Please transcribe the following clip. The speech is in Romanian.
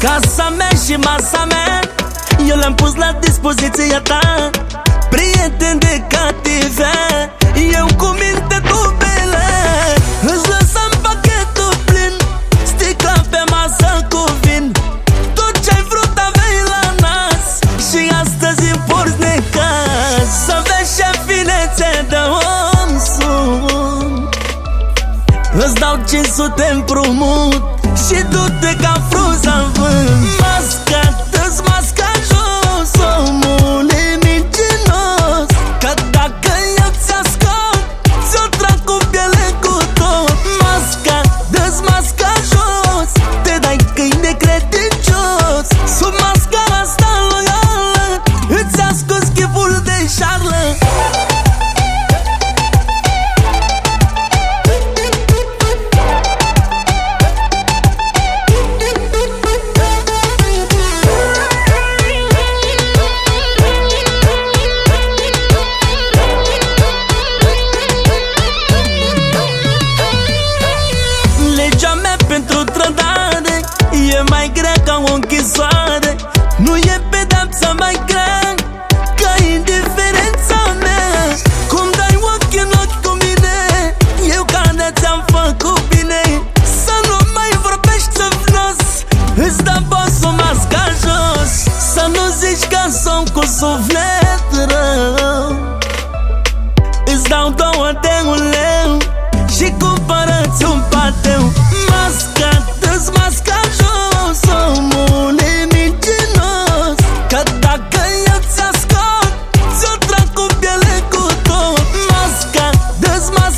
Casa mea și masa mea Eu le-am pus la dispoziția ta. Prieten de cative Eu cu minte dubele Îți lăsam pachetul plin Sticla pe masă cu vin. Tot ce-ai vrut aveai la nas Și astăzi îmi porți necaz Să vezi ce finețe de om sunt. Îți dau 500 împrumut și du-te ca fruza în vânt mai grea ca o închisoare. Nu e pedapsa mai grea Ca indiferența mea. Cum dai ochi în ochi cu mine Eu care ți-am făcut bine. Să nu mai vorbești frumos Îți dau bosul masca jos Să nu zici că sunt cu suflet rău. Îți dau două de un Masca, dă